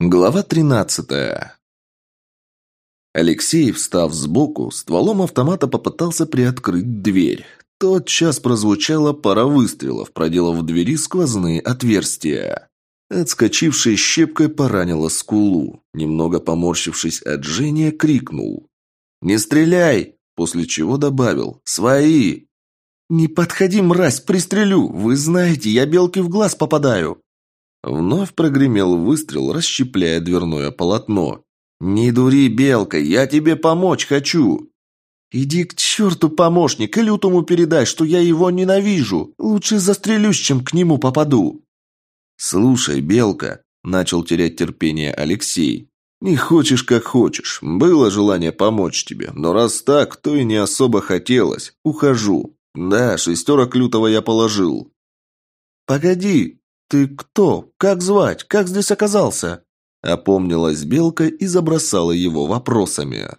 Глава тринадцатая. Алексей, встав сбоку, стволом автомата попытался приоткрыть дверь. Тот час прозвучала пара выстрелов, проделав в двери сквозные отверстия. Отскочившей щепкой поранила скулу. Немного поморщившись от жжения, крикнул. «Не стреляй!» После чего добавил «Свои!» «Не подходи, мразь, пристрелю! Вы знаете, я белки в глаз попадаю!» Вновь прогремел выстрел, расщепляя дверное полотно. «Не дури, Белка, я тебе помочь хочу!» «Иди к черту, помощник, и лютому передай, что я его ненавижу. Лучше застрелюсь, чем к нему попаду». «Слушай, Белка», – начал терять терпение Алексей. «Не хочешь, как хочешь. Было желание помочь тебе, но раз так, то и не особо хотелось. Ухожу. Да, шестерок лютого я положил». «Погоди, «Ты кто? Как звать? Как здесь оказался?» Опомнилась Белка и забросала его вопросами.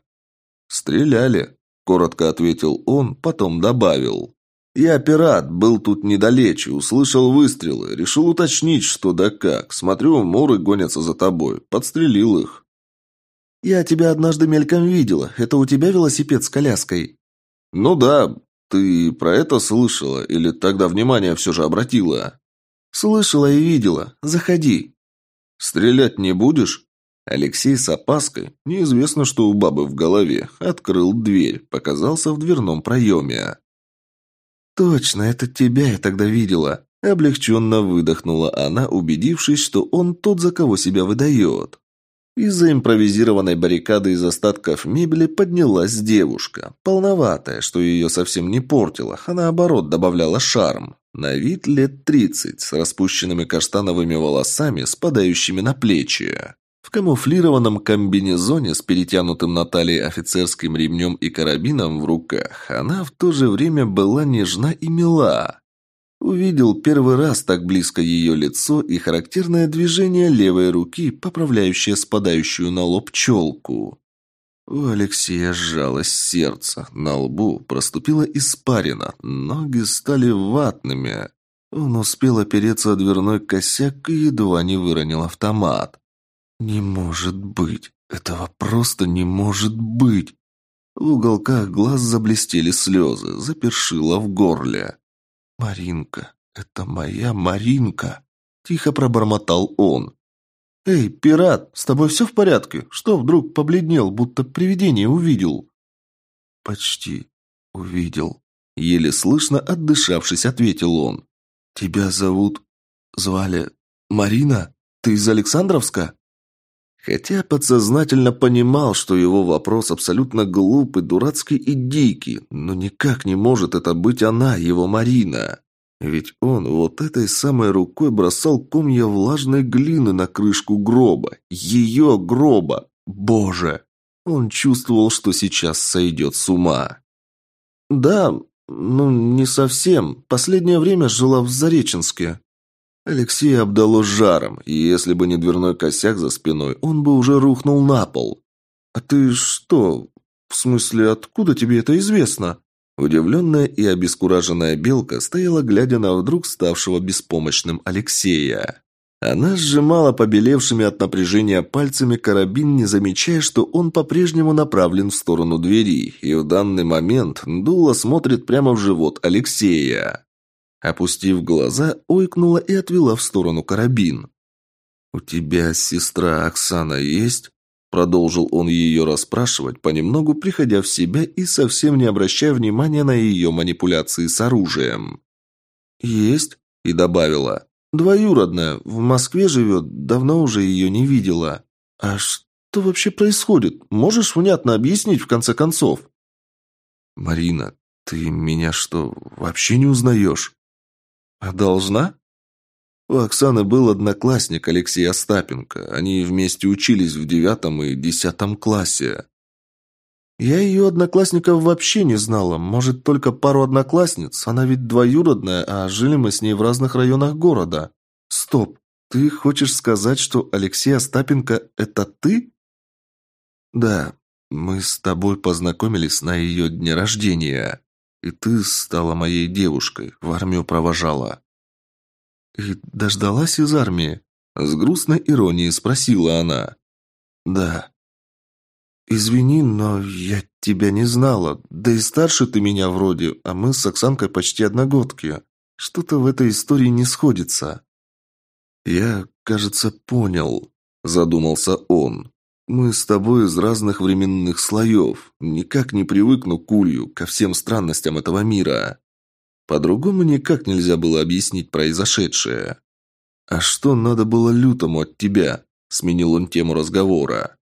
«Стреляли», – коротко ответил он, потом добавил. «Я пират, был тут недалече, услышал выстрелы, решил уточнить, что да как. Смотрю, муры гонятся за тобой, подстрелил их». «Я тебя однажды мельком видела. Это у тебя велосипед с коляской?» «Ну да. Ты про это слышала или тогда внимание все же обратила?» «Слышала и видела. Заходи». «Стрелять не будешь?» Алексей с опаской, неизвестно что у бабы в голове, открыл дверь, показался в дверном проеме. «Точно, это тебя я тогда видела», – облегченно выдохнула она, убедившись, что он тот, за кого себя выдает. Из-за импровизированной баррикады из остатков мебели поднялась девушка, полноватая, что ее совсем не портило, а наоборот добавляла шарм. На вид лет тридцать, с распущенными каштановыми волосами, спадающими на плечи. В камуфлированном комбинезоне с перетянутым на талии офицерским ремнем и карабином в руках, она в то же время была нежна и мила. Увидел первый раз так близко ее лицо и характерное движение левой руки, поправляющее спадающую на лоб челку. У Алексея сжалось сердце, на лбу проступила испарина, ноги стали ватными. Он успел опереться о дверной косяк и едва не выронил автомат. «Не может быть! Этого просто не может быть!» В уголках глаз заблестели слезы, запершило в горле. «Маринка, это моя Маринка!» Тихо пробормотал он. «Эй, пират, с тобой все в порядке? Что вдруг побледнел, будто привидение увидел?» «Почти увидел», — еле слышно отдышавшись, ответил он. «Тебя зовут... звали... Марина? Ты из Александровска?» Хотя подсознательно понимал, что его вопрос абсолютно глупый, дурацкий и дикий, но никак не может это быть она, его Марина. Ведь он вот этой самой рукой бросал комья влажной глины на крышку гроба. Ее гроба. Боже! Он чувствовал, что сейчас сойдет с ума. «Да, ну, не совсем. Последнее время жила в Зареченске». Алексея обдало жаром, и если бы не дверной косяк за спиной, он бы уже рухнул на пол. «А ты что? В смысле, откуда тебе это известно?» Удивленная и обескураженная белка стояла, глядя на вдруг ставшего беспомощным Алексея. Она сжимала побелевшими от напряжения пальцами карабин, не замечая, что он по-прежнему направлен в сторону двери, и в данный момент Дула смотрит прямо в живот Алексея. Опустив глаза, ойкнула и отвела в сторону карабин. «У тебя сестра Оксана есть?» Продолжил он ее расспрашивать, понемногу приходя в себя и совсем не обращая внимания на ее манипуляции с оружием. «Есть», – и добавила. «Двоюродная, в Москве живет, давно уже ее не видела. А что вообще происходит? Можешь внятно объяснить, в конце концов?» «Марина, ты меня что, вообще не узнаешь?» «А должна?» У Оксаны был одноклассник Алексей Остапенко. Они вместе учились в девятом и десятом классе. Я ее одноклассников вообще не знала. Может, только пару одноклассниц. Она ведь двоюродная, а жили мы с ней в разных районах города. Стоп. Ты хочешь сказать, что Алексей Остапенко – это ты? Да, мы с тобой познакомились на ее дне рождения. И ты стала моей девушкой, в армию провожала. «И дождалась из армии?» С грустной иронией спросила она. «Да». «Извини, но я тебя не знала. Да и старше ты меня вроде, а мы с Оксанкой почти одногодки. Что-то в этой истории не сходится». «Я, кажется, понял», – задумался он. «Мы с тобой из разных временных слоев. Никак не привыкну к Улью, ко всем странностям этого мира. По-другому никак нельзя было объяснить произошедшее. А что надо было лютому от тебя?» – сменил он тему разговора.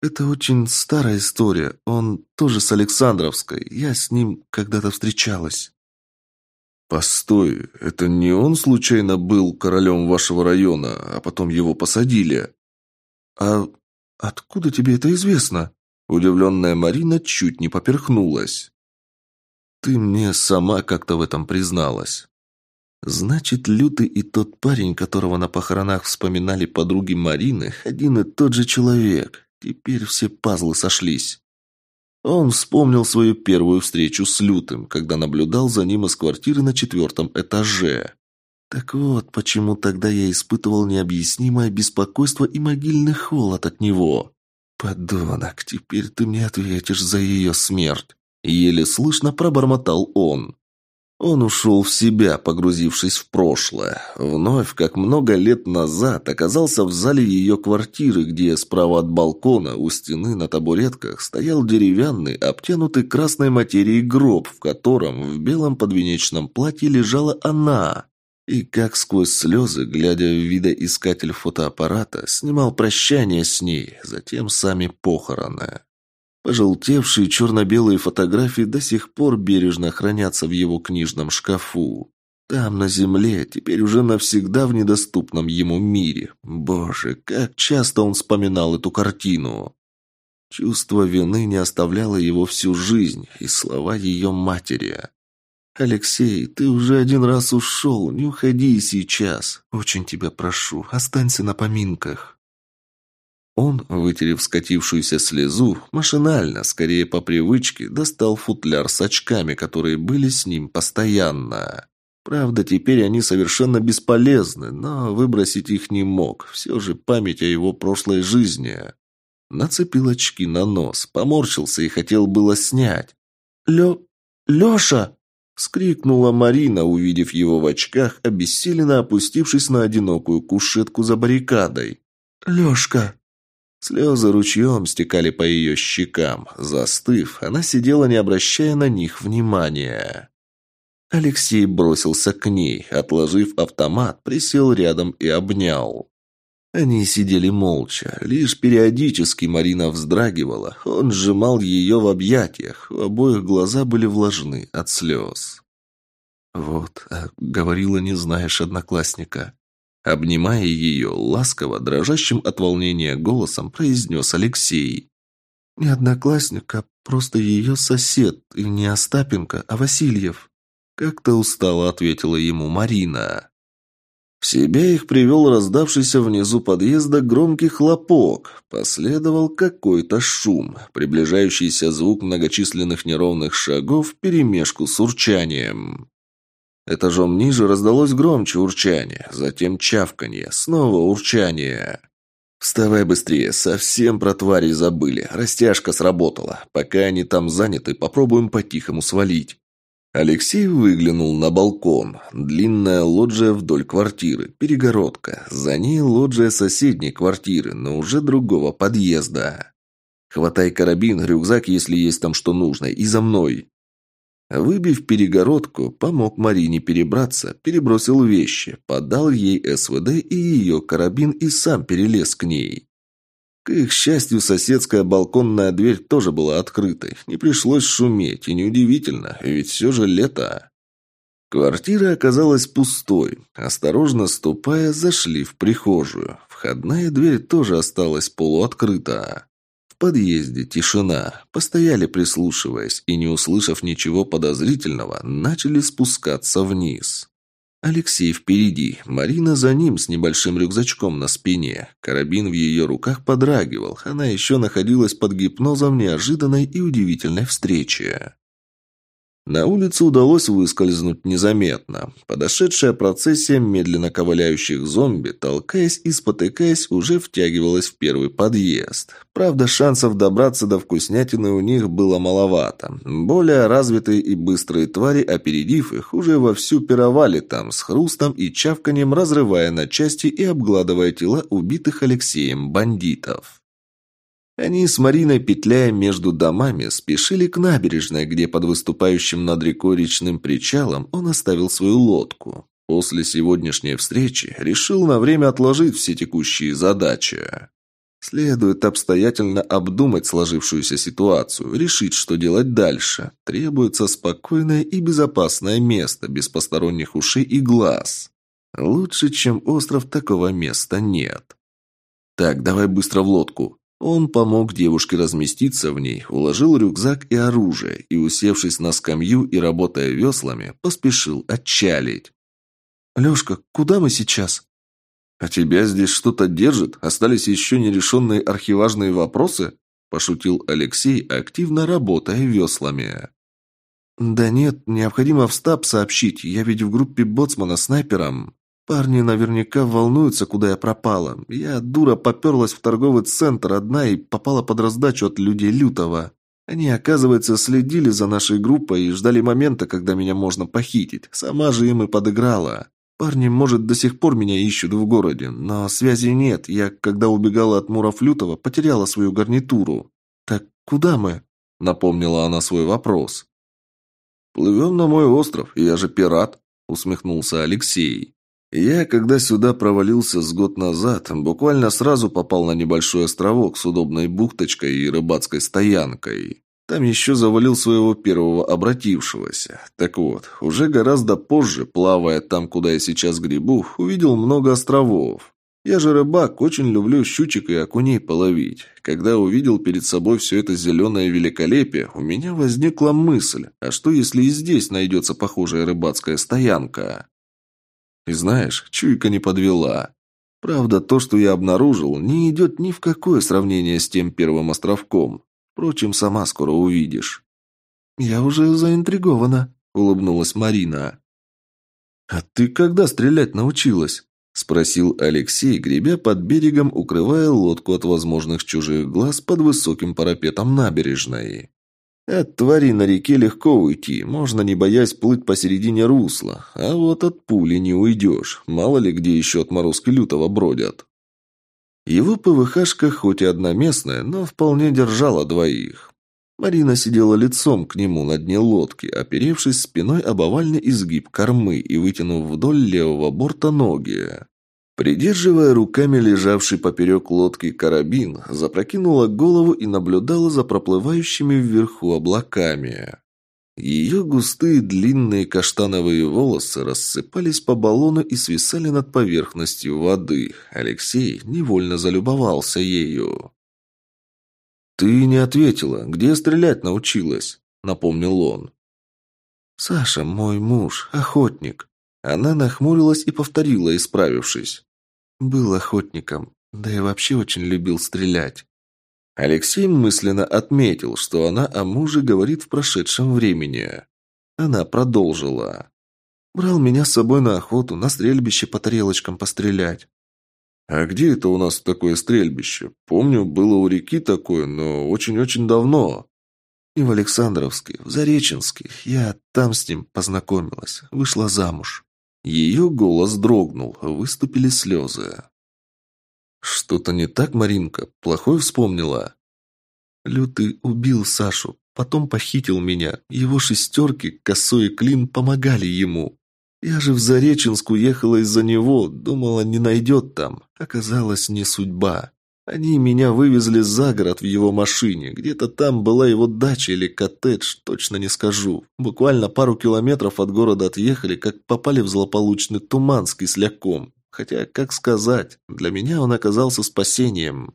«Это очень старая история. Он тоже с Александровской. Я с ним когда-то встречалась». «Постой, это не он случайно был королем вашего района, а потом его посадили?» «А откуда тебе это известно?» Удивленная Марина чуть не поперхнулась. «Ты мне сама как-то в этом призналась». «Значит, Лютый и тот парень, которого на похоронах вспоминали подруги Марины, один и тот же человек. Теперь все пазлы сошлись». Он вспомнил свою первую встречу с Лютым, когда наблюдал за ним из квартиры на четвертом этаже. Так вот, почему тогда я испытывал необъяснимое беспокойство и могильный холод от него. «Подонок, теперь ты мне ответишь за ее смерть!» Еле слышно пробормотал он. Он ушел в себя, погрузившись в прошлое. Вновь, как много лет назад, оказался в зале ее квартиры, где справа от балкона у стены на табуретках стоял деревянный, обтянутый красной материей гроб, в котором в белом подвенечном платье лежала она. И как сквозь слезы, глядя в видоискатель фотоаппарата, снимал прощание с ней, затем сами похороны. Пожелтевшие черно-белые фотографии до сих пор бережно хранятся в его книжном шкафу. Там, на земле, теперь уже навсегда в недоступном ему мире. Боже, как часто он вспоминал эту картину. Чувство вины не оставляло его всю жизнь, и слова ее матери. «Алексей, ты уже один раз ушел, не уходи сейчас. Очень тебя прошу, останься на поминках». Он, вытерев скатившуюся слезу, машинально, скорее по привычке, достал футляр с очками, которые были с ним постоянно. Правда, теперь они совершенно бесполезны, но выбросить их не мог. Все же память о его прошлой жизни. Нацепил очки на нос, поморщился и хотел было снять. «Лё... Лёша!» — скрикнула Марина, увидев его в очках, обессиленно опустившись на одинокую кушетку за баррикадой. «Лёшка!» Слезы ручьем стекали по ее щекам. Застыв, она сидела, не обращая на них внимания. Алексей бросился к ней, отложив автомат, присел рядом и обнял. Они сидели молча. Лишь периодически Марина вздрагивала. Он сжимал ее в объятиях. У обоих глаза были влажны от слез. «Вот, а говорила, не знаешь одноклассника», Обнимая ее, ласково, дрожащим от волнения голосом, произнес Алексей. «Не одноклассник, а просто ее сосед, и не Остапенко, а Васильев», как-то устало ответила ему Марина. В себя их привел раздавшийся внизу подъезда громкий хлопок. Последовал какой-то шум, приближающийся звук многочисленных неровных шагов вперемешку с урчанием. Этажом ниже раздалось громче урчание, затем чавканье, снова урчание. «Вставай быстрее, совсем про твари забыли. Растяжка сработала. Пока они там заняты, попробуем по-тихому свалить». Алексей выглянул на балкон. Длинная лоджия вдоль квартиры, перегородка. За ней лоджия соседней квартиры, но уже другого подъезда. «Хватай карабин, рюкзак, если есть там что нужно, и за мной». Выбив перегородку, помог Марине перебраться, перебросил вещи, подал ей СВД и ее карабин и сам перелез к ней. К их счастью, соседская балконная дверь тоже была открытой. Не пришлось шуметь, и неудивительно, ведь все же лето. Квартира оказалась пустой. Осторожно ступая, зашли в прихожую. Входная дверь тоже осталась полуоткрыта подъезде тишина. Постояли, прислушиваясь, и, не услышав ничего подозрительного, начали спускаться вниз. Алексей впереди, Марина за ним с небольшим рюкзачком на спине. Карабин в ее руках подрагивал, она еще находилась под гипнозом неожиданной и удивительной встречи. На улицу удалось выскользнуть незаметно. Подошедшая процессия медленно ковыляющих зомби, толкаясь и спотыкаясь, уже втягивалась в первый подъезд. Правда, шансов добраться до вкуснятины у них было маловато. Более развитые и быстрые твари, опередив их, уже вовсю пировали там, с хрустом и чавканием разрывая на части и обгладывая тела убитых Алексеем бандитов. Они с Мариной, петляя между домами, спешили к набережной, где под выступающим над рекой речным причалом он оставил свою лодку. После сегодняшней встречи решил на время отложить все текущие задачи. Следует обстоятельно обдумать сложившуюся ситуацию, решить, что делать дальше. Требуется спокойное и безопасное место, без посторонних ушей и глаз. Лучше, чем остров, такого места нет. Так, давай быстро в лодку. Он помог девушке разместиться в ней, уложил рюкзак и оружие и, усевшись на скамью и работая веслами, поспешил отчалить. «Лешка, куда мы сейчас?» «А тебя здесь что-то держит? Остались еще нерешенные архиважные вопросы?» – пошутил Алексей, активно работая веслами. «Да нет, необходимо в стаб сообщить. Я ведь в группе боцмана снайпером». Парни наверняка волнуются, куда я пропала. Я, дура, поперлась в торговый центр одна и попала под раздачу от людей лютого. Они, оказывается, следили за нашей группой и ждали момента, когда меня можно похитить. Сама же им и подыграла. Парни, может, до сих пор меня ищут в городе, но связи нет. Я, когда убегала от Муров Лютого, потеряла свою гарнитуру. Так куда мы?» — напомнила она свой вопрос. «Плывем на мой остров, я же пират», — усмехнулся Алексей. Я, когда сюда провалился с год назад, буквально сразу попал на небольшой островок с удобной бухточкой и рыбацкой стоянкой. Там еще завалил своего первого обратившегося. Так вот, уже гораздо позже, плавая там, куда я сейчас грибу, увидел много островов. Я же рыбак, очень люблю щучек и окуней половить. Когда увидел перед собой все это зеленое великолепие, у меня возникла мысль, а что если и здесь найдется похожая рыбацкая стоянка? И знаешь, чуйка не подвела. Правда, то, что я обнаружил, не идет ни в какое сравнение с тем первым островком. Впрочем, сама скоро увидишь. «Я уже заинтригована», — улыбнулась Марина. «А ты когда стрелять научилась?» — спросил Алексей, гребя под берегом, укрывая лодку от возможных чужих глаз под высоким парапетом набережной. От твари на реке легко уйти, можно не боясь плыть посередине русла, а вот от пули не уйдешь, мало ли где еще отморозки лютого бродят. Его ПВХшка хоть и одноместная, но вполне держала двоих. Марина сидела лицом к нему на дне лодки, оперевшись спиной об овальный изгиб кормы и вытянув вдоль левого борта ноги. Придерживая руками лежавший поперек лодки карабин, запрокинула голову и наблюдала за проплывающими вверху облаками. Ее густые длинные каштановые волосы рассыпались по баллону и свисали над поверхностью воды. Алексей невольно залюбовался ею. «Ты не ответила. Где стрелять научилась?» — напомнил он. «Саша, мой муж, охотник». Она нахмурилась и повторила, исправившись. Был охотником, да и вообще очень любил стрелять. Алексей мысленно отметил, что она о муже говорит в прошедшем времени. Она продолжила. Брал меня с собой на охоту, на стрельбище по тарелочкам пострелять. «А где это у нас такое стрельбище? Помню, было у реки такое, но очень-очень давно». «И в Александровске, в Зареченске. Я там с ним познакомилась, вышла замуж». Ее голос дрогнул, выступили слезы. «Что-то не так, Маринка? Плохое вспомнила?» «Лютый убил Сашу, потом похитил меня. Его шестерки, косой и клин, помогали ему. Я же в Зареченск уехала из-за него, думала, не найдет там. Оказалось, не судьба. Они меня вывезли за город в его машине. Где-то там была его дача или коттедж, точно не скажу. Буквально пару километров от города отъехали, как попали в злополучный туман с кисляком. Хотя, как сказать, для меня он оказался спасением.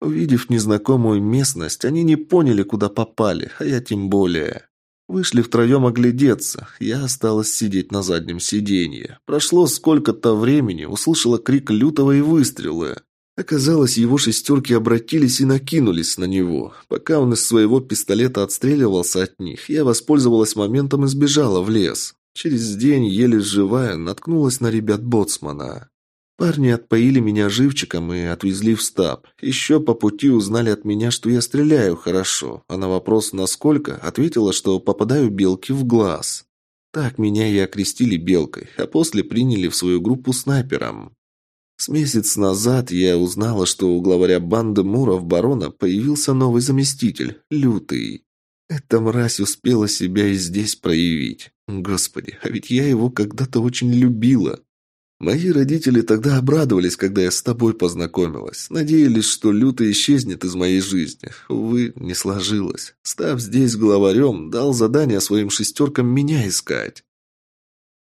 Увидев незнакомую местность, они не поняли, куда попали, а я тем более. Вышли втроем оглядеться. Я осталась сидеть на заднем сиденье. Прошло сколько-то времени, услышала крик лютого и выстрелы. Оказалось, его шестерки обратились и накинулись на него. Пока он из своего пистолета отстреливался от них, я воспользовалась моментом и сбежала в лес. Через день, еле живая, наткнулась на ребят Боцмана. Парни отпоили меня живчиком и отвезли в стаб. Еще по пути узнали от меня, что я стреляю хорошо, а на вопрос «насколько?» ответила, что попадаю белке в глаз. Так меня и окрестили белкой, а после приняли в свою группу снайпером. С месяц назад я узнала, что у главаря банды Муров барона появился новый заместитель, Лютый. Эта мразь успела себя и здесь проявить. Господи, а ведь я его когда-то очень любила. Мои родители тогда обрадовались, когда я с тобой познакомилась. Надеялись, что Лютый исчезнет из моей жизни. Увы, не сложилось. Став здесь главарем, дал задание своим шестеркам меня искать.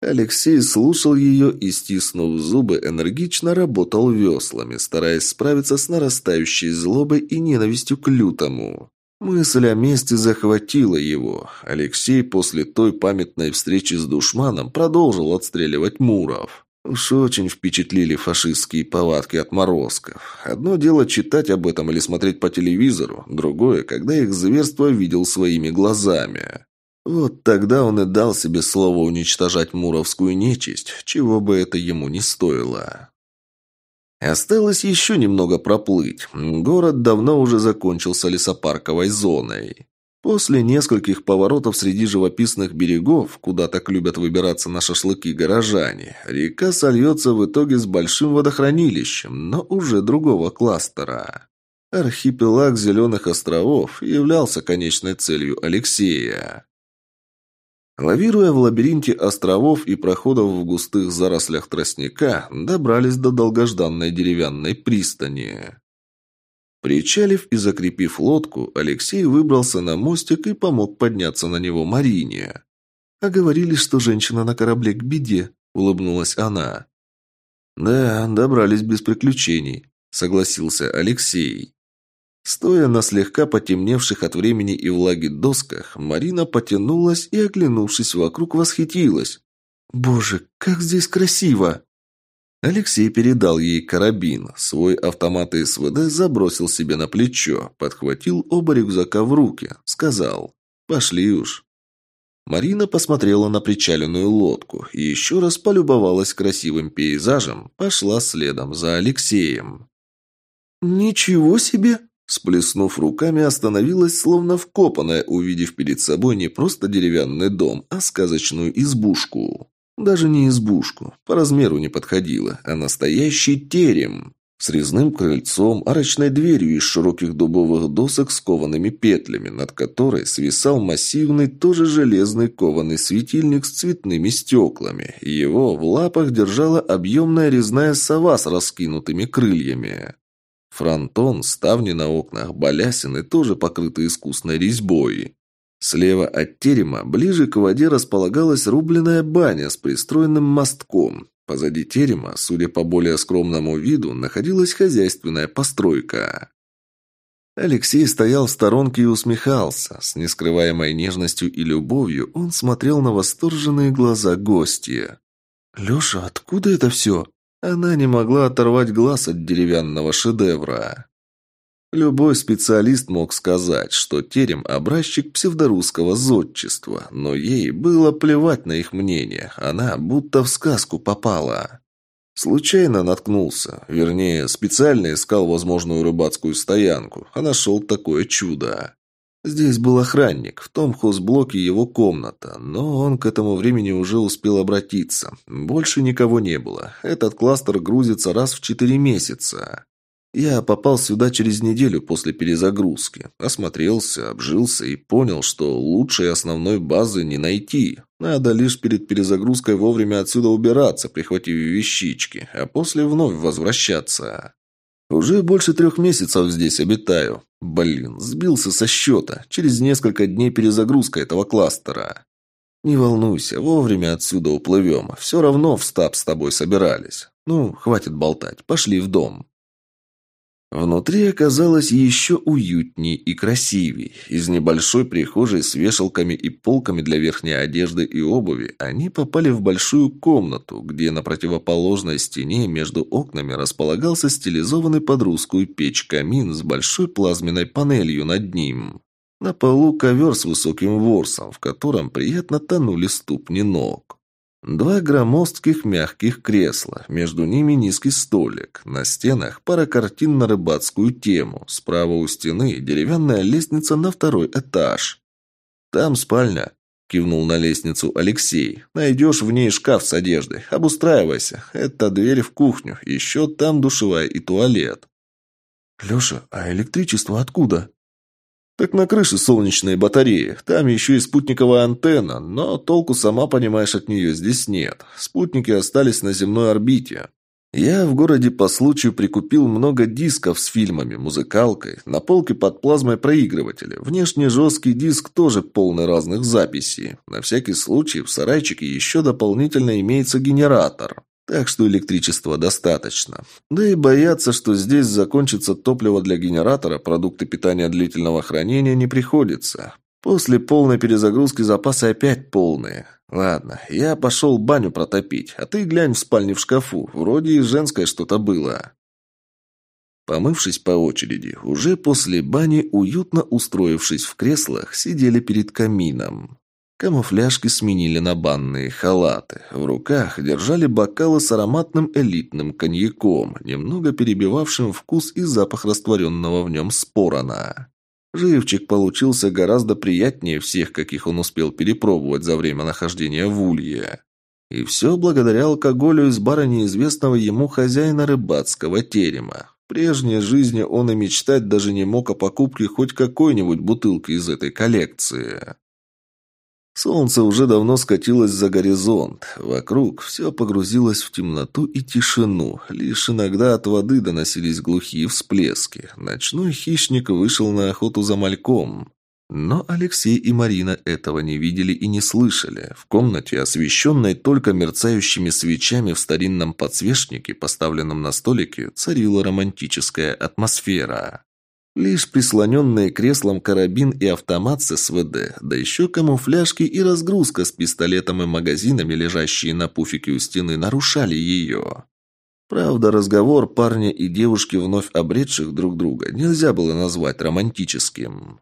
Алексей слушал ее и, стиснув зубы, энергично работал веслами, стараясь справиться с нарастающей злобой и ненавистью к лютому. Мысль о мести захватила его. Алексей после той памятной встречи с душманом продолжил отстреливать муров. Уж очень впечатлили фашистские повадки отморозков. Одно дело читать об этом или смотреть по телевизору, другое, когда их зверство видел своими глазами. Вот тогда он и дал себе слово уничтожать муровскую нечисть, чего бы это ему не стоило. Осталось еще немного проплыть. Город давно уже закончился лесопарковой зоной. После нескольких поворотов среди живописных берегов, куда так любят выбираться на шашлыки горожане, река сольется в итоге с большим водохранилищем, но уже другого кластера. Архипелаг Зеленых островов являлся конечной целью Алексея. Лавируя в лабиринте островов и проходов в густых зарослях тростника, добрались до долгожданной деревянной пристани. Причалив и закрепив лодку, Алексей выбрался на мостик и помог подняться на него Марине. «А говорили, что женщина на корабле к беде», — улыбнулась она. «Да, добрались без приключений», — согласился Алексей. Стоя на слегка потемневших от времени и влаги досках, Марина потянулась и, оглянувшись вокруг, восхитилась. «Боже, как здесь красиво!» Алексей передал ей карабин. Свой автомат СВД забросил себе на плечо, подхватил оба рюкзака в руки, сказал «Пошли уж». Марина посмотрела на причаленную лодку и еще раз полюбовалась красивым пейзажем, пошла следом за Алексеем. «Ничего себе!» Сплеснув руками, остановилась, словно вкопанная, увидев перед собой не просто деревянный дом, а сказочную избушку. Даже не избушку, по размеру не подходила, а настоящий терем. С резным крыльцом, арочной дверью из широких дубовых досок с коваными петлями, над которой свисал массивный, тоже железный кованый светильник с цветными стеклами. Его в лапах держала объемная резная сова с раскинутыми крыльями. Фронтон, ставни на окнах, балясины тоже покрыты искусной резьбой. Слева от терема, ближе к воде, располагалась рубленная баня с пристроенным мостком. Позади терема, судя по более скромному виду, находилась хозяйственная постройка. Алексей стоял в сторонке и усмехался. С нескрываемой нежностью и любовью он смотрел на восторженные глаза гостя. «Леша, откуда это все?» Она не могла оторвать глаз от деревянного шедевра. Любой специалист мог сказать, что терем – образчик псевдорусского зодчества, но ей было плевать на их мнение, она будто в сказку попала. Случайно наткнулся, вернее, специально искал возможную рыбацкую стоянку, а нашел такое чудо. Здесь был охранник, в том хозблоке его комната, но он к этому времени уже успел обратиться. Больше никого не было. Этот кластер грузится раз в четыре месяца. Я попал сюда через неделю после перезагрузки. Осмотрелся, обжился и понял, что лучшей основной базы не найти. Надо лишь перед перезагрузкой вовремя отсюда убираться, прихватив вещички, а после вновь возвращаться. Уже больше трех месяцев здесь обитаю. Блин, сбился со счета. Через несколько дней перезагрузка этого кластера. Не волнуйся, вовремя отсюда уплывем. Все равно в стаб с тобой собирались. Ну, хватит болтать, пошли в дом. Внутри оказалось еще уютней и красивей. Из небольшой прихожей с вешалками и полками для верхней одежды и обуви они попали в большую комнату, где на противоположной стене между окнами располагался стилизованный под русскую печь камин с большой плазменной панелью над ним. На полу ковер с высоким ворсом, в котором приятно тонули ступни ног. Два громоздких мягких кресла, между ними низкий столик. На стенах пара картин на рыбацкую тему. Справа у стены деревянная лестница на второй этаж. «Там спальня», – кивнул на лестницу Алексей. «Найдешь в ней шкаф с одеждой. Обустраивайся. Это дверь в кухню. Еще там душевая и туалет». «Леша, а электричество откуда?» Так на крыше солнечные батареи. Там еще и спутниковая антенна, но толку, сама понимаешь, от нее здесь нет. Спутники остались на земной орбите. Я в городе по случаю прикупил много дисков с фильмами, музыкалкой, на полке под плазмой проигрыватели. Внешне жесткий диск тоже полный разных записей. На всякий случай в сарайчике еще дополнительно имеется генератор. Так что электричества достаточно. Да и бояться, что здесь закончится топливо для генератора, продукты питания длительного хранения не приходится. После полной перезагрузки запасы опять полные. Ладно, я пошел баню протопить, а ты глянь в спальне в шкафу. Вроде и женское что-то было. Помывшись по очереди, уже после бани, уютно устроившись в креслах, сидели перед камином. Камуфляжки сменили на банные халаты. В руках держали бокалы с ароматным элитным коньяком, немного перебивавшим вкус и запах растворенного в нем спорона. Живчик получился гораздо приятнее всех, каких он успел перепробовать за время нахождения в Улье. И все благодаря алкоголю из бара неизвестного ему хозяина рыбацкого терема. В прежней жизни он и мечтать даже не мог о покупке хоть какой-нибудь бутылки из этой коллекции. Солнце уже давно скатилось за горизонт. Вокруг все погрузилось в темноту и тишину. Лишь иногда от воды доносились глухие всплески. Ночной хищник вышел на охоту за мальком. Но Алексей и Марина этого не видели и не слышали. В комнате, освещенной только мерцающими свечами в старинном подсвечнике, поставленном на столике, царила романтическая атмосфера. Лишь прислоненные креслом карабин и автомат с СВД, да еще камуфляжки и разгрузка с пистолетом и магазинами, лежащие на пуфике у стены, нарушали ее. Правда, разговор парня и девушки, вновь обретших друг друга, нельзя было назвать романтическим.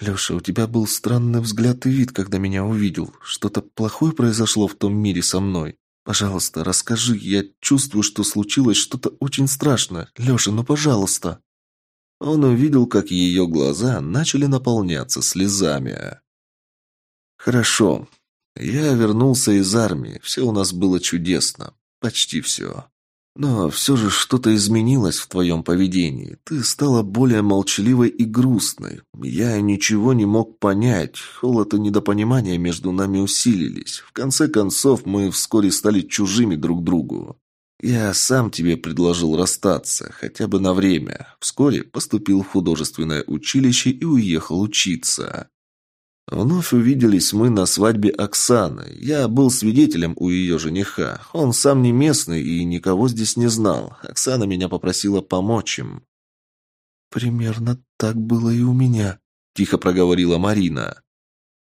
«Леша, у тебя был странный взгляд и вид, когда меня увидел. Что-то плохое произошло в том мире со мной. Пожалуйста, расскажи. Я чувствую, что случилось что-то очень страшное. Леша, ну пожалуйста». Он увидел, как ее глаза начали наполняться слезами. «Хорошо. Я вернулся из армии. Все у нас было чудесно. Почти все. Но все же что-то изменилось в твоем поведении. Ты стала более молчаливой и грустной. Я ничего не мог понять. Холод и недопонимание между нами усилились. В конце концов, мы вскоре стали чужими друг другу. Я сам тебе предложил расстаться, хотя бы на время. Вскоре поступил в художественное училище и уехал учиться. Вновь увиделись мы на свадьбе Оксаны. Я был свидетелем у ее жениха. Он сам не местный и никого здесь не знал. Оксана меня попросила помочь им. «Примерно так было и у меня», – тихо проговорила Марина.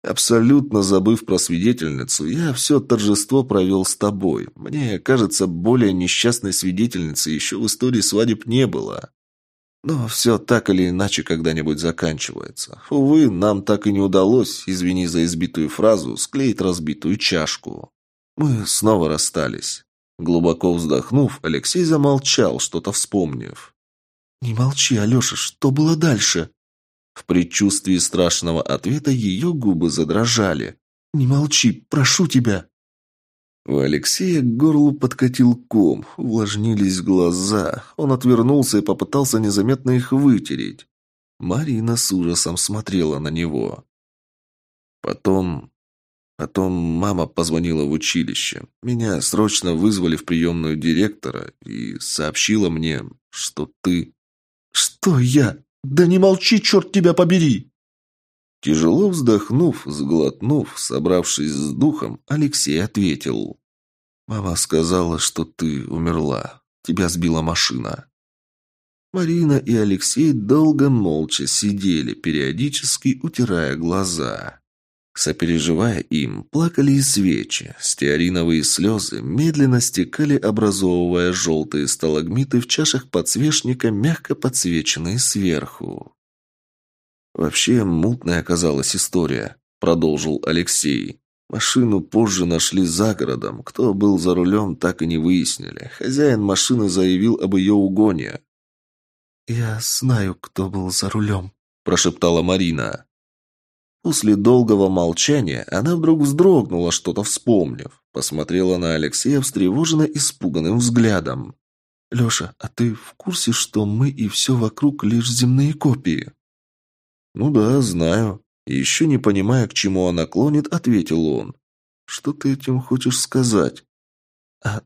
Абсолютно забыв про свидетельницу, я все торжество провел с тобой. Мне кажется, более несчастной свидетельницы еще в истории свадеб не было. Но все так или иначе когда-нибудь заканчивается. Увы, нам так и не удалось, извини за избитую фразу, склеить разбитую чашку. Мы снова расстались. Глубоко вздохнув, Алексей замолчал, что-то вспомнив. «Не молчи, Алеша, что было дальше?» В предчувствии страшного ответа ее губы задрожали. «Не молчи, прошу тебя!» У Алексея к горлу подкатил ком, увлажнились глаза. Он отвернулся и попытался незаметно их вытереть. Марина с ужасом смотрела на него. Потом... Потом мама позвонила в училище. Меня срочно вызвали в приемную директора и сообщила мне, что ты... «Что я?» «Да не молчи, черт тебя побери!» Тяжело вздохнув, сглотнув, собравшись с духом, Алексей ответил. «Мама сказала, что ты умерла. Тебя сбила машина». Марина и Алексей долго молча сидели, периодически утирая глаза. Сопереживая им, плакали и свечи. Стеариновые слезы медленно стекали, образовывая желтые сталагмиты в чашах подсвечника, мягко подсвеченные сверху. «Вообще мутная оказалась история», — продолжил Алексей. Машину позже нашли за городом. Кто был за рулем, так и не выяснили. Хозяин машины заявил об ее угоне. «Я знаю, кто был за рулем», – прошептала Марина. После долгого молчания она вдруг вздрогнула, что-то вспомнив. Посмотрела на Алексея встревоженно испуганным взглядом. «Леша, а ты в курсе, что мы и все вокруг лишь земные копии?» «Ну да, знаю». Еще не понимая, к чему она клонит, ответил он. «Что ты этим хочешь сказать?» «А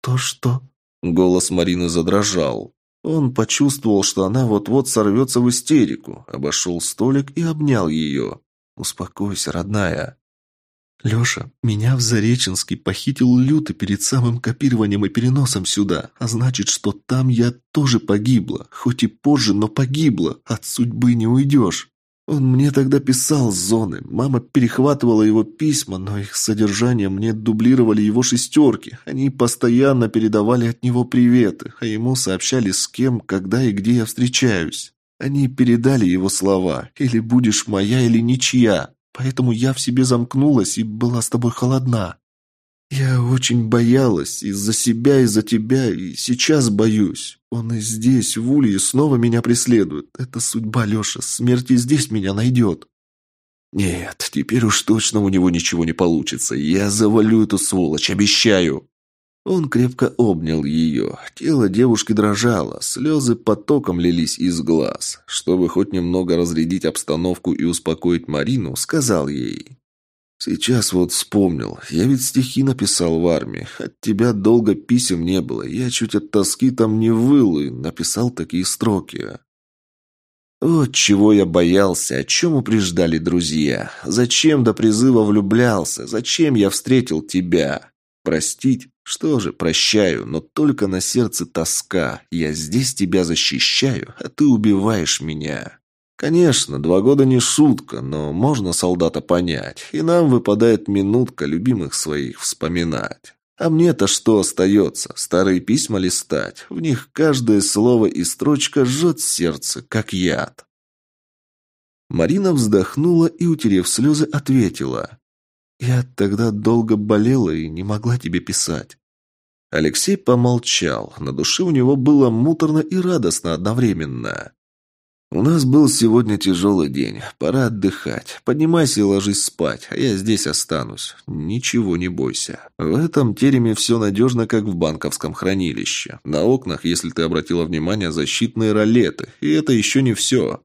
то что?» Голос Марины задрожал. Он почувствовал, что она вот-вот сорвется в истерику, обошел столик и обнял ее. «Успокойся, родная». «Леша, меня в Зареченске похитил Лютый перед самым копированием и переносом сюда, а значит, что там я тоже погибла, хоть и позже, но погибла, от судьбы не уйдешь». Он мне тогда писал с зоны. Мама перехватывала его письма, но их содержание мне дублировали его шестерки. Они постоянно передавали от него приветы, а ему сообщали с кем, когда и где я встречаюсь. Они передали его слова «Или будешь моя, или ничья». Поэтому я в себе замкнулась и была с тобой холодна. Я очень боялась из-за себя, из-за тебя, и сейчас боюсь. Он и здесь, в Улье, снова меня преследует. Это судьба, Леша, смерть и здесь меня найдет. Нет, теперь уж точно у него ничего не получится. Я завалю эту сволочь, обещаю. Он крепко обнял ее. Тело девушки дрожало, слезы потоком лились из глаз. Чтобы хоть немного разрядить обстановку и успокоить Марину, сказал ей. «Сейчас вот вспомнил. Я ведь стихи написал в армии. От тебя долго писем не было. Я чуть от тоски там не выл и написал такие строки». Вот чего я боялся, о чем упреждали друзья. Зачем до призыва влюблялся? Зачем я встретил тебя? Простить? Что же, прощаю, но только на сердце тоска. Я здесь тебя защищаю, а ты убиваешь меня. Конечно, два года не шутка, но можно солдата понять, и нам выпадает минутка любимых своих вспоминать. А мне-то что остается? Старые письма листать. В них каждое слово и строчка жжет сердце, как яд. Марина вздохнула и, утерев слезы, ответила. «Я тогда долго болела и не могла тебе писать». Алексей помолчал. На душе у него было муторно и радостно одновременно. «У нас был сегодня тяжелый день. Пора отдыхать. Поднимайся и ложись спать, а я здесь останусь. Ничего не бойся. В этом тереме все надежно, как в банковском хранилище. На окнах, если ты обратила внимание, защитные ролеты. И это еще не все».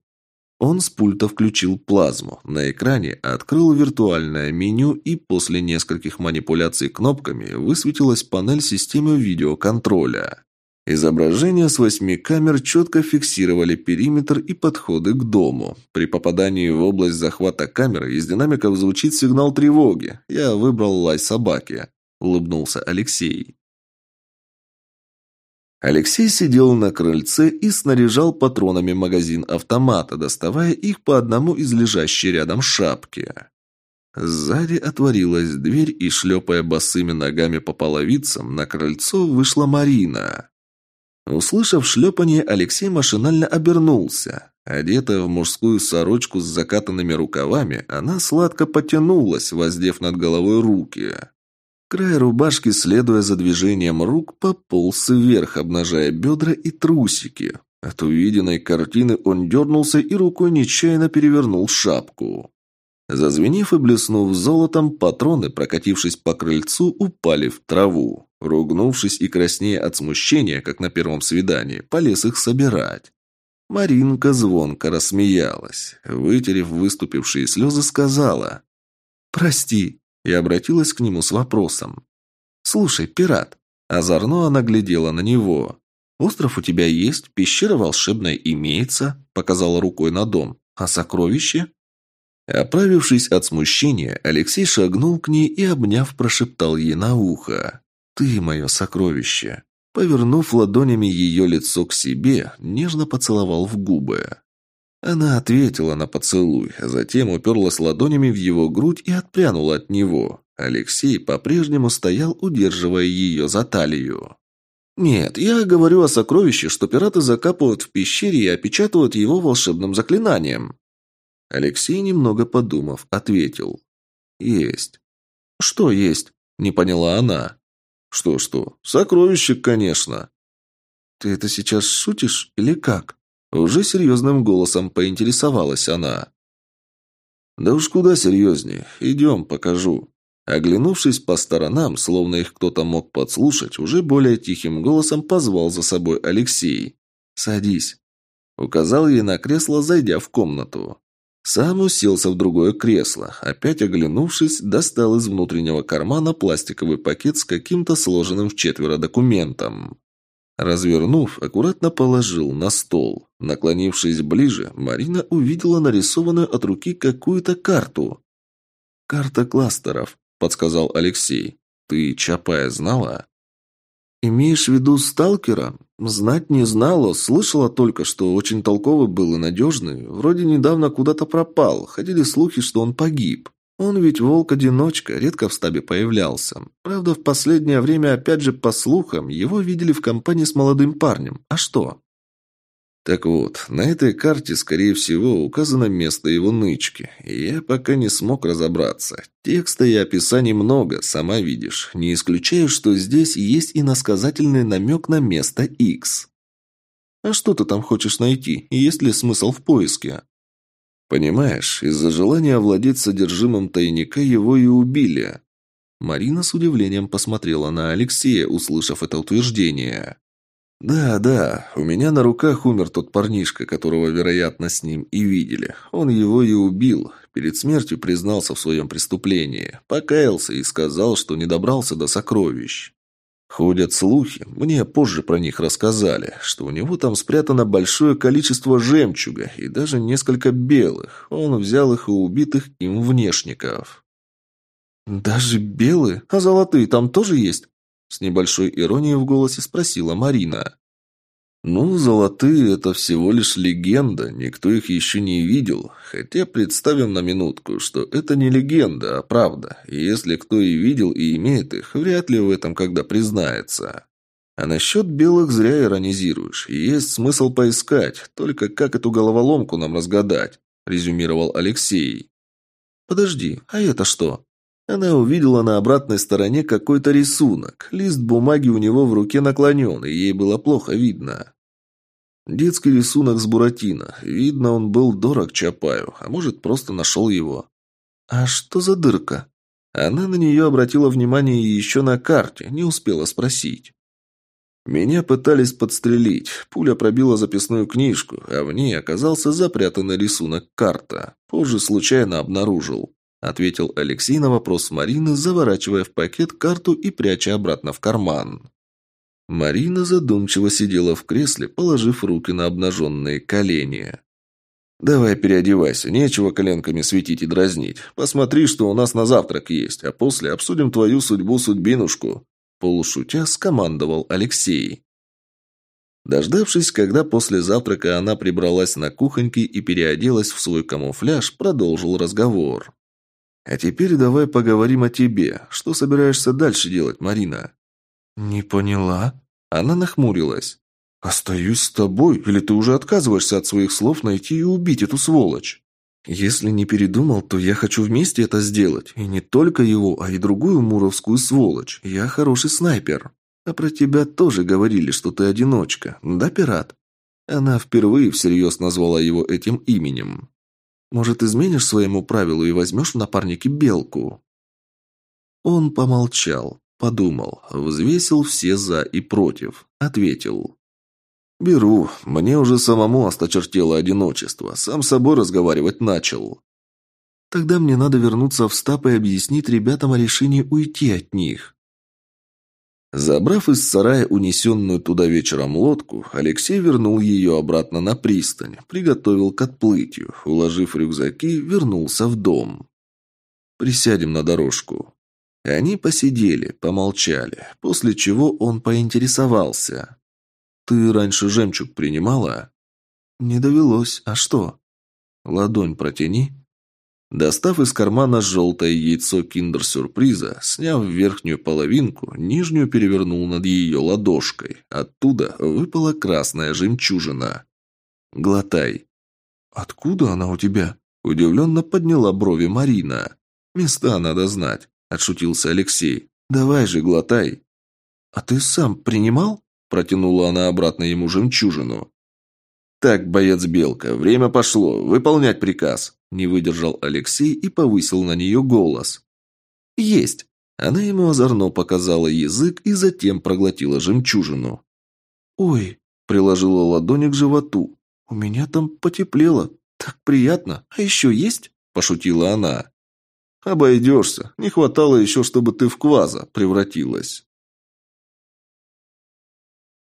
Он с пульта включил плазму. На экране открыл виртуальное меню и после нескольких манипуляций кнопками высветилась панель системы видеоконтроля. Изображения с восьми камер четко фиксировали периметр и подходы к дому. При попадании в область захвата камеры из динамиков звучит сигнал тревоги. Я выбрал лай собаки. Улыбнулся Алексей. Алексей сидел на крыльце и снаряжал патронами магазин автомата, доставая их по одному из лежащей рядом шапки. Сзади отворилась дверь и, шлепая босыми ногами по половицам, на крыльцо вышла Марина. Услышав шлепание, Алексей машинально обернулся. Одетая в мужскую сорочку с закатанными рукавами, она сладко потянулась, воздев над головой руки. Край рубашки, следуя за движением рук, пополз вверх, обнажая бедра и трусики. От увиденной картины он дернулся и рукой нечаянно перевернул шапку. Зазвенев и блеснув золотом, патроны, прокатившись по крыльцу, упали в траву. Ругнувшись и краснея от смущения, как на первом свидании, полез их собирать. Маринка звонко рассмеялась. Вытерев выступившие слезы, сказала «Прости» и обратилась к нему с вопросом. «Слушай, пират». Озорно она глядела на него. «Остров у тебя есть, пещера волшебная имеется», показала рукой на дом. «А сокровище?» Оправившись от смущения, Алексей шагнул к ней и, обняв, прошептал ей на ухо. «Ты мое сокровище». Повернув ладонями ее лицо к себе, нежно поцеловал в губы. Она ответила на поцелуй, а затем уперлась ладонями в его грудь и отпрянула от него. Алексей по-прежнему стоял, удерживая ее за талию. «Нет, я говорю о сокровище, что пираты закапывают в пещере и опечатывают его волшебным заклинанием». Алексей, немного подумав, ответил. «Есть». «Что есть?» – не поняла она. «Что-что? Сокровище, конечно». «Ты это сейчас шутишь или как?» Уже серьезным голосом поинтересовалась она. «Да уж куда серьезнее. Идем, покажу». Оглянувшись по сторонам, словно их кто-то мог подслушать, уже более тихим голосом позвал за собой Алексей. «Садись». Указал ей на кресло, зайдя в комнату. Сам уселся в другое кресло. Опять оглянувшись, достал из внутреннего кармана пластиковый пакет с каким-то сложенным в четверо документом. Развернув, аккуратно положил на стол. Наклонившись ближе, Марина увидела нарисованную от руки какую-то карту. «Карта кластеров», — подсказал Алексей. «Ты Чапая знала?» «Имеешь в виду сталкера? Знать не знала, слышала только, что очень толковый был и надежный. Вроде недавно куда-то пропал, ходили слухи, что он погиб. Он ведь волк-одиночка, редко в стабе появлялся. Правда, в последнее время, опять же, по слухам, его видели в компании с молодым парнем. А что?» Так вот, на этой карте, скорее всего, указано место его нычки. Я пока не смог разобраться. Текста и описаний много, сама видишь. Не исключаю, что здесь есть и насказательный намек на место X. А что ты там хочешь найти? Есть ли смысл в поиске? Понимаешь, из-за желания овладеть содержимым тайника его и убили. Марина с удивлением посмотрела на Алексея, услышав это утверждение. «Да, да, у меня на руках умер тот парнишка, которого, вероятно, с ним и видели. Он его и убил. Перед смертью признался в своем преступлении. Покаялся и сказал, что не добрался до сокровищ. Ходят слухи, мне позже про них рассказали, что у него там спрятано большое количество жемчуга и даже несколько белых. Он взял их у убитых им внешников». «Даже белые? А золотые там тоже есть?» С небольшой иронией в голосе спросила Марина. «Ну, золотые – это всего лишь легенда, никто их еще не видел. Хотя представим на минутку, что это не легенда, а правда. И если кто и видел и имеет их, вряд ли в этом когда признается. А насчет белых зря иронизируешь. Есть смысл поискать, только как эту головоломку нам разгадать», – резюмировал Алексей. «Подожди, а это что?» Она увидела на обратной стороне какой-то рисунок. Лист бумаги у него в руке наклонен, и ей было плохо видно. Детский рисунок с Буратино. Видно, он был дорог Чапаю, а может, просто нашел его. «А что за дырка?» Она на нее обратила внимание еще на карте, не успела спросить. Меня пытались подстрелить. Пуля пробила записную книжку, а в ней оказался запрятанный рисунок карта. Позже случайно обнаружил ответил Алексей на вопрос Марины, заворачивая в пакет карту и пряча обратно в карман. Марина задумчиво сидела в кресле, положив руки на обнаженные колени. «Давай переодевайся, нечего коленками светить и дразнить. Посмотри, что у нас на завтрак есть, а после обсудим твою судьбу-судьбинушку», полушутя скомандовал Алексей. Дождавшись, когда после завтрака она прибралась на кухоньке и переоделась в свой камуфляж, продолжил разговор. А теперь давай поговорим о тебе. Что собираешься дальше делать, Марина?» «Не поняла». Она нахмурилась. «Остаюсь с тобой, или ты уже отказываешься от своих слов найти и убить эту сволочь?» «Если не передумал, то я хочу вместе это сделать. И не только его, а и другую муровскую сволочь. Я хороший снайпер. А про тебя тоже говорили, что ты одиночка. Да, пират?» Она впервые всерьез назвала его этим именем. Может, изменишь своему правилу и возьмешь в напарники белку?» Он помолчал, подумал, взвесил все «за» и «против», ответил. «Беру. Мне уже самому осточертело одиночество. Сам с собой разговаривать начал». «Тогда мне надо вернуться в стап и объяснить ребятам о решении уйти от них». Забрав из сарая унесенную туда вечером лодку, Алексей вернул ее обратно на пристань, приготовил к отплытию, уложив рюкзаки, вернулся в дом. «Присядем на дорожку». Они посидели, помолчали, после чего он поинтересовался. «Ты раньше жемчуг принимала?» «Не довелось. А что?» «Ладонь протяни». Достав из кармана желтое яйцо киндер-сюрприза, сняв верхнюю половинку, нижнюю перевернул над ее ладошкой. Оттуда выпала красная жемчужина. «Глотай». «Откуда она у тебя?» Удивленно подняла брови Марина. «Места надо знать», – отшутился Алексей. «Давай же, глотай». «А ты сам принимал?» – протянула она обратно ему жемчужину. «Так, боец Белка, время пошло. Выполнять приказ!» Не выдержал Алексей и повысил на нее голос. «Есть!» Она ему озорно показала язык и затем проглотила жемчужину. «Ой!» – приложила ладони к животу. «У меня там потеплело. Так приятно. А еще есть?» – пошутила она. «Обойдешься. Не хватало еще, чтобы ты в кваза превратилась».